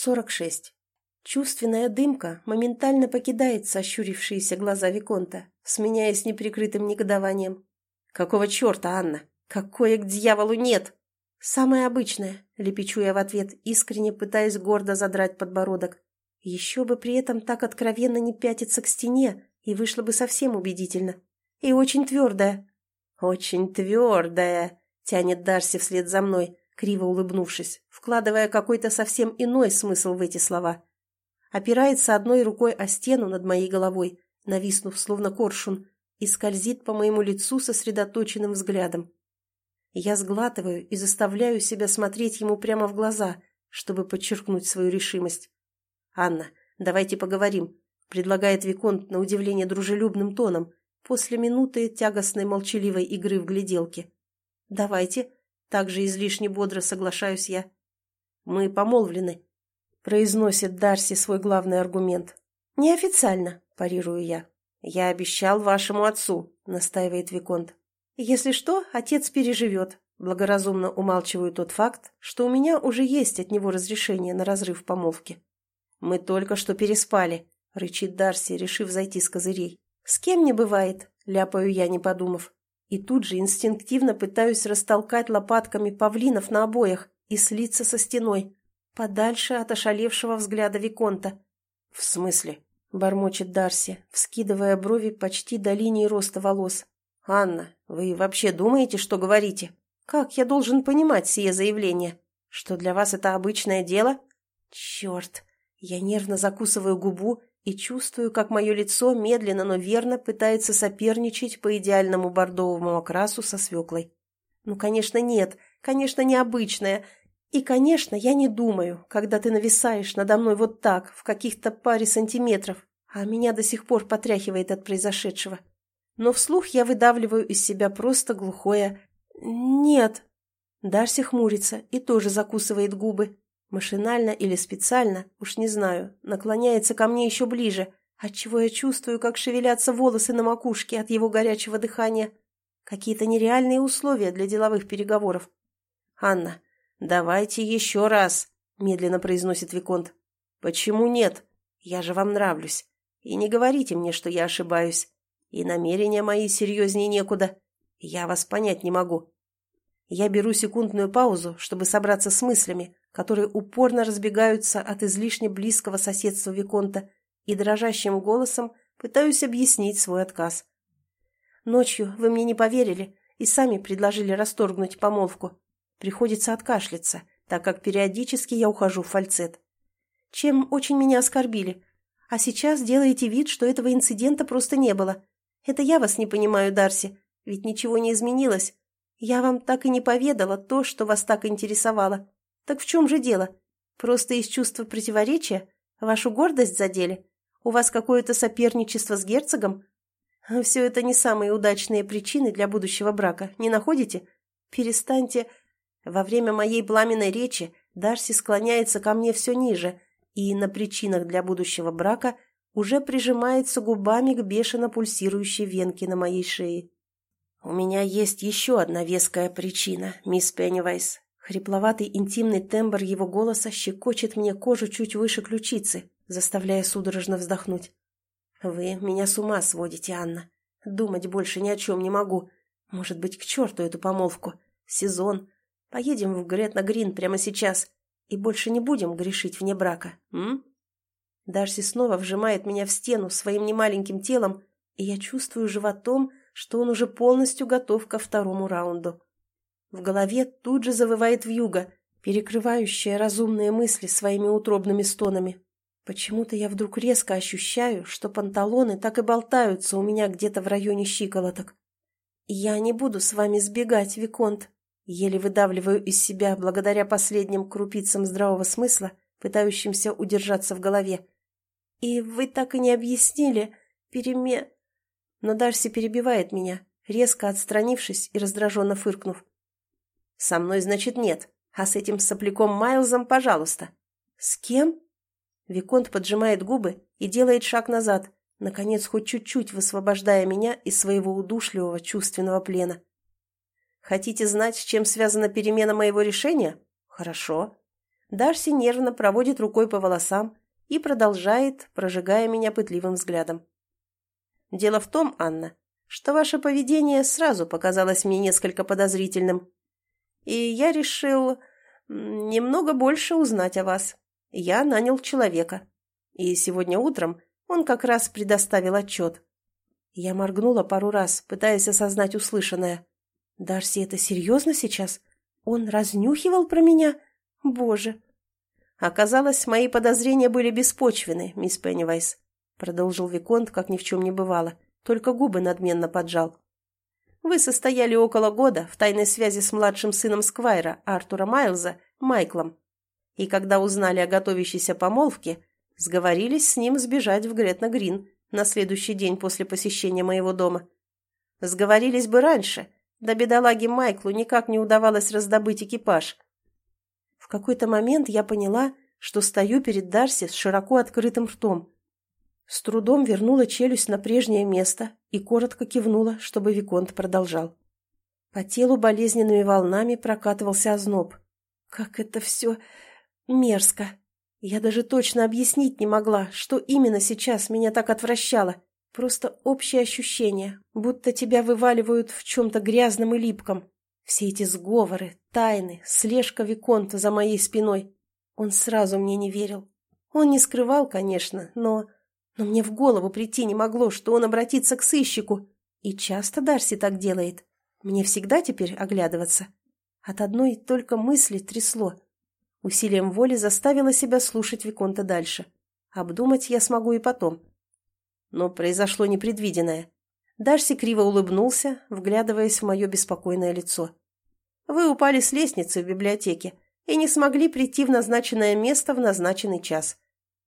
46. Чувственная дымка моментально покидает сощурившиеся глаза Виконта, сменяясь неприкрытым негодованием. «Какого черта, Анна? Какое к дьяволу нет?» «Самое обычное», — лепечу я в ответ, искренне пытаясь гордо задрать подбородок. Еще бы при этом так откровенно не пятиться к стене, и вышло бы совсем убедительно. И очень твердая. «Очень твердая», — тянет Дарси вслед за мной, криво улыбнувшись, вкладывая какой-то совсем иной смысл в эти слова. Опирается одной рукой о стену над моей головой, нависнув словно коршун, и скользит по моему лицу сосредоточенным взглядом. Я сглатываю и заставляю себя смотреть ему прямо в глаза, чтобы подчеркнуть свою решимость. «Анна, давайте поговорим», — предлагает Виконт на удивление дружелюбным тоном, после минуты тягостной молчаливой игры в гляделки. «Давайте», также излишне бодро соглашаюсь я. «Мы помолвлены», — произносит Дарси свой главный аргумент. «Неофициально», — парирую я. «Я обещал вашему отцу», — настаивает Виконт. «Если что, отец переживет», — благоразумно умалчиваю тот факт, что у меня уже есть от него разрешение на разрыв помолвки. «Мы только что переспали», — рычит Дарси, решив зайти с козырей. «С кем не бывает», — ляпаю я, не подумав. И тут же инстинктивно пытаюсь растолкать лопатками павлинов на обоях и слиться со стеной, подальше от ошалевшего взгляда Виконта. «В смысле?» — бормочет Дарси, вскидывая брови почти до линии роста волос. «Анна, вы вообще думаете, что говорите? Как я должен понимать сие заявление? Что для вас это обычное дело?» «Черт!» Я нервно закусываю губу и чувствую, как мое лицо медленно, но верно пытается соперничать по идеальному бордовому окрасу со свеклой. Ну, конечно, нет, конечно, необычное. И, конечно, я не думаю, когда ты нависаешь надо мной вот так, в каких-то паре сантиметров, а меня до сих пор потряхивает от произошедшего. Но вслух я выдавливаю из себя просто глухое «нет». Дарси хмурится и тоже закусывает губы. Машинально или специально, уж не знаю, наклоняется ко мне еще ближе, отчего я чувствую, как шевелятся волосы на макушке от его горячего дыхания. Какие-то нереальные условия для деловых переговоров. «Анна, давайте еще раз», — медленно произносит Виконт. «Почему нет? Я же вам нравлюсь. И не говорите мне, что я ошибаюсь. И намерения мои серьезнее некуда. Я вас понять не могу». Я беру секундную паузу, чтобы собраться с мыслями, которые упорно разбегаются от излишне близкого соседства Виконта, и дрожащим голосом пытаюсь объяснить свой отказ. Ночью вы мне не поверили и сами предложили расторгнуть помолвку. Приходится откашляться, так как периодически я ухожу в фальцет. Чем очень меня оскорбили. А сейчас делаете вид, что этого инцидента просто не было. Это я вас не понимаю, Дарси, ведь ничего не изменилось. Я вам так и не поведала то, что вас так интересовало. Так в чем же дело? Просто из чувства противоречия? Вашу гордость задели? У вас какое-то соперничество с герцогом? Все это не самые удачные причины для будущего брака, не находите? Перестаньте... Во время моей пламенной речи Дарси склоняется ко мне все ниже и на причинах для будущего брака уже прижимается губами к бешено пульсирующей венке на моей шее. «У меня есть еще одна веская причина, мисс Пеннивайс, Хрипловатый интимный тембр его голоса щекочет мне кожу чуть выше ключицы, заставляя судорожно вздохнуть. «Вы меня с ума сводите, Анна. Думать больше ни о чем не могу. Может быть, к черту эту помолвку. Сезон. Поедем в Гретна Грин прямо сейчас и больше не будем грешить вне брака, м?» Дарси снова вжимает меня в стену своим немаленьким телом, и я чувствую животом, что он уже полностью готов ко второму раунду. В голове тут же завывает вьюга, перекрывающая разумные мысли своими утробными стонами. Почему-то я вдруг резко ощущаю, что панталоны так и болтаются у меня где-то в районе щиколоток. «Я не буду с вами сбегать, Виконт», еле выдавливаю из себя благодаря последним крупицам здравого смысла, пытающимся удержаться в голове. «И вы так и не объяснили переме...» Но Дарси перебивает меня, резко отстранившись и раздраженно фыркнув. Со мной, значит, нет. А с этим сопляком Майлзом, пожалуйста. С кем? Виконт поджимает губы и делает шаг назад, наконец хоть чуть-чуть высвобождая меня из своего удушливого чувственного плена. Хотите знать, с чем связана перемена моего решения? Хорошо. Дарси нервно проводит рукой по волосам и продолжает, прожигая меня пытливым взглядом. «Дело в том, Анна, что ваше поведение сразу показалось мне несколько подозрительным. И я решил немного больше узнать о вас. Я нанял человека. И сегодня утром он как раз предоставил отчет. Я моргнула пару раз, пытаясь осознать услышанное. «Дарси, это серьезно сейчас? Он разнюхивал про меня? Боже!» «Оказалось, мои подозрения были беспочвены, мисс Пеннивайс», продолжил Виконт, как ни в чем не бывало, только губы надменно поджал. «Вы состояли около года в тайной связи с младшим сыном Сквайра, Артура Майлза, Майклом. И когда узнали о готовящейся помолвке, сговорились с ним сбежать в Гретна-Грин на следующий день после посещения моего дома. Сговорились бы раньше, да бедолаге Майклу никак не удавалось раздобыть экипаж. В какой-то момент я поняла, что стою перед Дарси с широко открытым ртом. С трудом вернула челюсть на прежнее место и коротко кивнула, чтобы Виконт продолжал. По телу болезненными волнами прокатывался озноб. Как это все мерзко! Я даже точно объяснить не могла, что именно сейчас меня так отвращало. Просто общее ощущение, будто тебя вываливают в чем-то грязном и липком. Все эти сговоры, тайны, слежка Виконта за моей спиной. Он сразу мне не верил. Он не скрывал, конечно, но... Но мне в голову прийти не могло, что он обратится к сыщику. И часто Дарси так делает. Мне всегда теперь оглядываться. От одной только мысли трясло. Усилием воли заставила себя слушать Виконта дальше. Обдумать я смогу и потом. Но произошло непредвиденное. Дарси криво улыбнулся, вглядываясь в мое беспокойное лицо. «Вы упали с лестницы в библиотеке и не смогли прийти в назначенное место в назначенный час.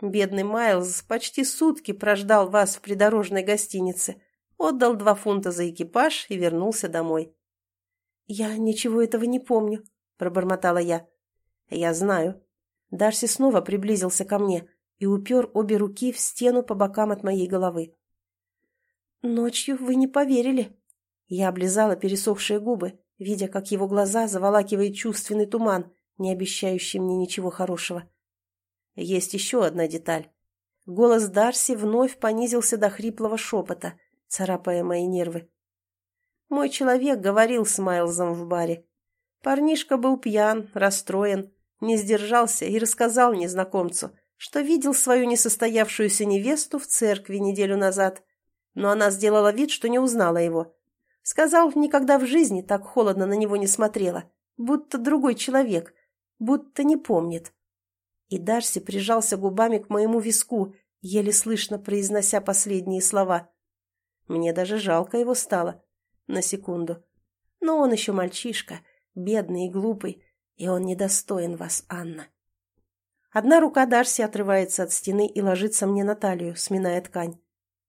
Бедный Майлз почти сутки прождал вас в придорожной гостинице, отдал два фунта за экипаж и вернулся домой». «Я ничего этого не помню», — пробормотала я. «Я знаю». Дарси снова приблизился ко мне и упер обе руки в стену по бокам от моей головы. «Ночью вы не поверили». Я облизала пересохшие губы, видя, как его глаза заволакивает чувственный туман, не обещающий мне ничего хорошего. Есть еще одна деталь. Голос Дарси вновь понизился до хриплого шепота, царапая мои нервы. Мой человек говорил с Майлзом в баре. Парнишка был пьян, расстроен, не сдержался и рассказал незнакомцу, что видел свою несостоявшуюся невесту в церкви неделю назад, но она сделала вид, что не узнала его. Сказал, никогда в жизни так холодно на него не смотрела, будто другой человек, будто не помнит. И Дарси прижался губами к моему виску, еле слышно произнося последние слова. Мне даже жалко его стало. На секунду. Но он еще мальчишка, бедный и глупый, и он недостоин вас, Анна. Одна рука Дарси отрывается от стены и ложится мне на талию, сминая ткань.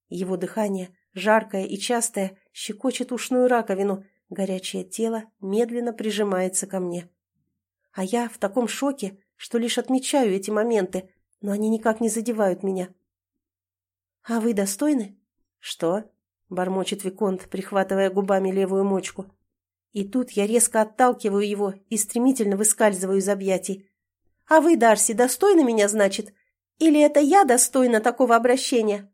Его дыхание, жаркое и частое, щекочет ушную раковину, горячее тело медленно прижимается ко мне. А я в таком шоке, что лишь отмечаю эти моменты, но они никак не задевают меня. «А вы достойны?» «Что?» — бормочет Виконт, прихватывая губами левую мочку. И тут я резко отталкиваю его и стремительно выскальзываю из объятий. «А вы, Дарси, достойны меня, значит? Или это я достойна такого обращения?»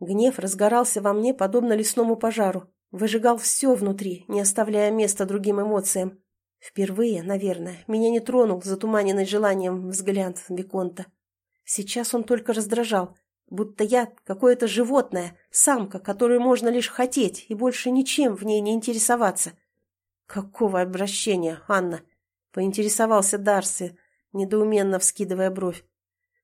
Гнев разгорался во мне, подобно лесному пожару, выжигал все внутри, не оставляя места другим эмоциям. Впервые, наверное, меня не тронул затуманенный желанием взгляд Виконта. Сейчас он только раздражал, будто я какое-то животное, самка, которую можно лишь хотеть и больше ничем в ней не интересоваться. «Какого обращения, Анна?» — поинтересовался Дарси, недоуменно вскидывая бровь.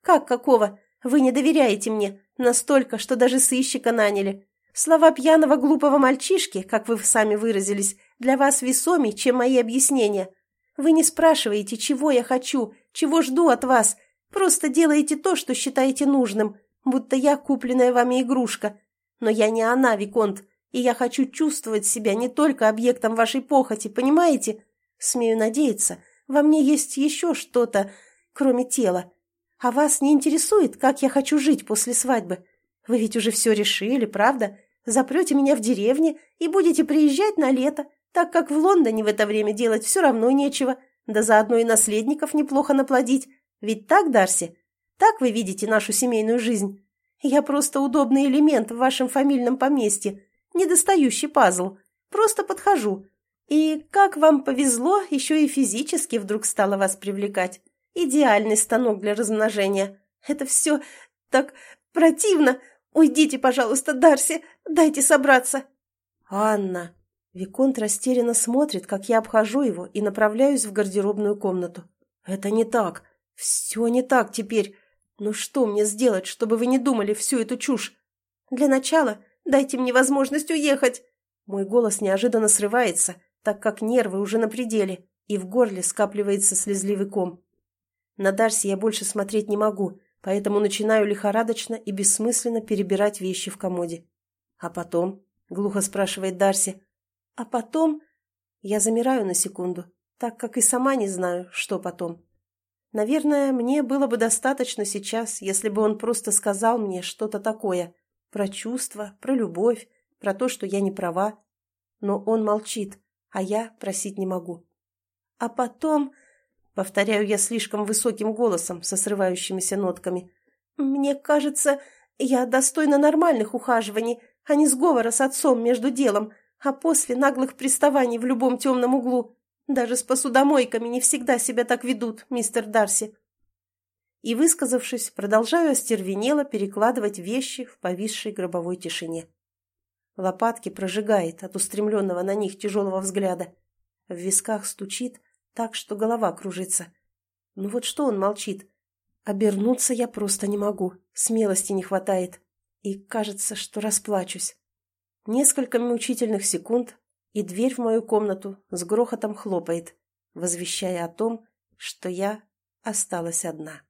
«Как какого? Вы не доверяете мне настолько, что даже сыщика наняли. Слова пьяного глупого мальчишки, как вы сами выразились, для вас весомей, чем мои объяснения. Вы не спрашиваете, чего я хочу, чего жду от вас, просто делаете то, что считаете нужным, будто я купленная вами игрушка. Но я не она, Виконт, и я хочу чувствовать себя не только объектом вашей похоти, понимаете? Смею надеяться, во мне есть еще что-то, кроме тела. А вас не интересует, как я хочу жить после свадьбы? Вы ведь уже все решили, правда? Запрете меня в деревне и будете приезжать на лето, так как в Лондоне в это время делать все равно нечего, да заодно и наследников неплохо наплодить. Ведь так, Дарси? Так вы видите нашу семейную жизнь? Я просто удобный элемент в вашем фамильном поместье, недостающий пазл. Просто подхожу. И как вам повезло, еще и физически вдруг стало вас привлекать. Идеальный станок для размножения. Это все так противно. Уйдите, пожалуйста, Дарси, дайте собраться. Анна. Виконт растерянно смотрит, как я обхожу его и направляюсь в гардеробную комнату. Это не так. Все не так теперь. Ну что мне сделать, чтобы вы не думали всю эту чушь? Для начала дайте мне возможность уехать. Мой голос неожиданно срывается, так как нервы уже на пределе, и в горле скапливается слезливый ком. На Дарси я больше смотреть не могу, поэтому начинаю лихорадочно и бессмысленно перебирать вещи в комоде. «А потом?» — глухо спрашивает Дарси. «А потом...» Я замираю на секунду, так как и сама не знаю, что потом. Наверное, мне было бы достаточно сейчас, если бы он просто сказал мне что-то такое. Про чувства, про любовь, про то, что я не права. Но он молчит, а я просить не могу. А потом... Повторяю я слишком высоким голосом, со срывающимися нотками. «Мне кажется, я достойна нормальных ухаживаний, а не сговора с отцом между делом, а после наглых приставаний в любом темном углу. Даже с посудомойками не всегда себя так ведут, мистер Дарси». И, высказавшись, продолжаю остервенело перекладывать вещи в повисшей гробовой тишине. Лопатки прожигает от устремленного на них тяжелого взгляда. В висках стучит, так что голова кружится. Ну вот что он молчит? Обернуться я просто не могу, смелости не хватает. И кажется, что расплачусь. Несколько мучительных секунд, и дверь в мою комнату с грохотом хлопает, возвещая о том, что я осталась одна.